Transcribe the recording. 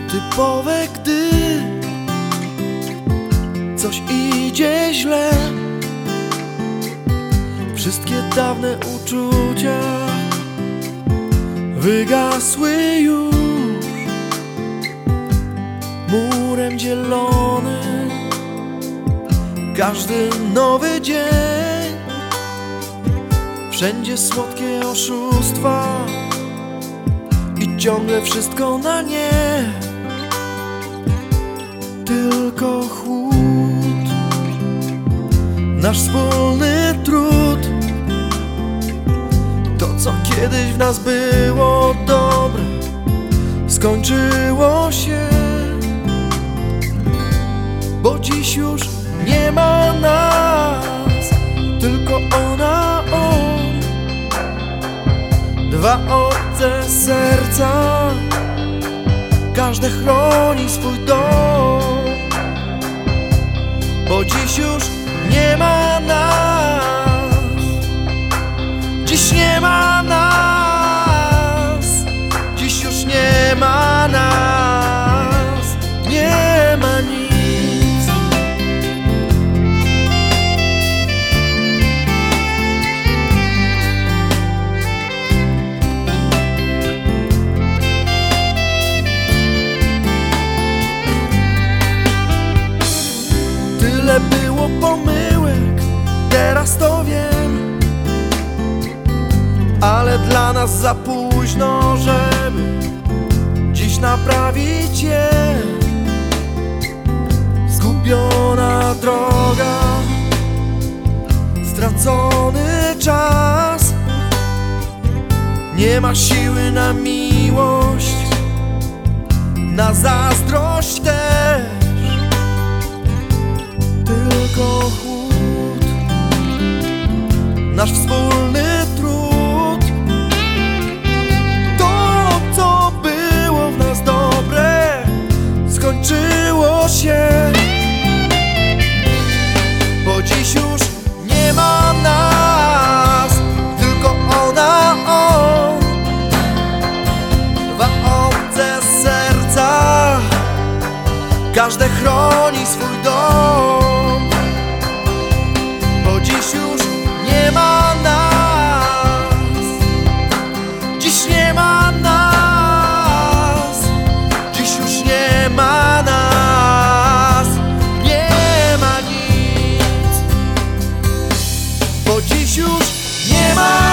Typowe, gdy coś idzie źle. Wszystkie dawne uczucia wygasły już. Murem dzielony każdy nowy dzień. Wszędzie słodkie oszustwa I ciągle wszystko na nie Tylko chłód. Nasz wspólny trud. To co kiedyś w nas było dobre Skończyło się. Bo dziś już nie ma nas, tylko ona, on. Dwa obce serca. Każde chroni swój dom dziś już nie ma nas za późno, żeby dziś naprawić je. Zgubiona droga, stracony czas. Nie ma siły na miłość, na zazdrość też. Tylko chłód Nasz wspólny Każde chroni swój dom. Bo dziś już nie ma nas. Dziś nie ma nas. Dziś już nie ma nas. Nie ma nic. Bo dziś już nie ma